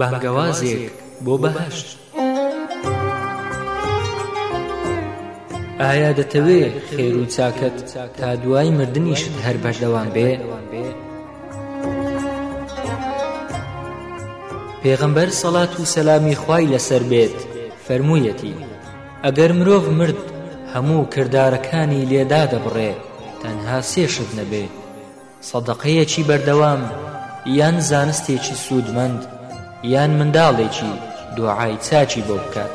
بانگەوازێک بۆ بەهەشت ئایا دەتەوێ خێر و چاکەت تا دوای مردنیشت هەر بەردەوام بێ پێغەمبەر سەڵات و سەلامی خوای لەسەر بێت فەرموویەتی ئەگەر مرۆڤ مرد هەموو کردارەکانی لێدا دەبڕێ تەنها سێشت نەبێت سەدەقەیەکی بەردەوام یان زانستێکی سوودمەند یان منداڵێکی دۆعای چاکی بۆ بکات.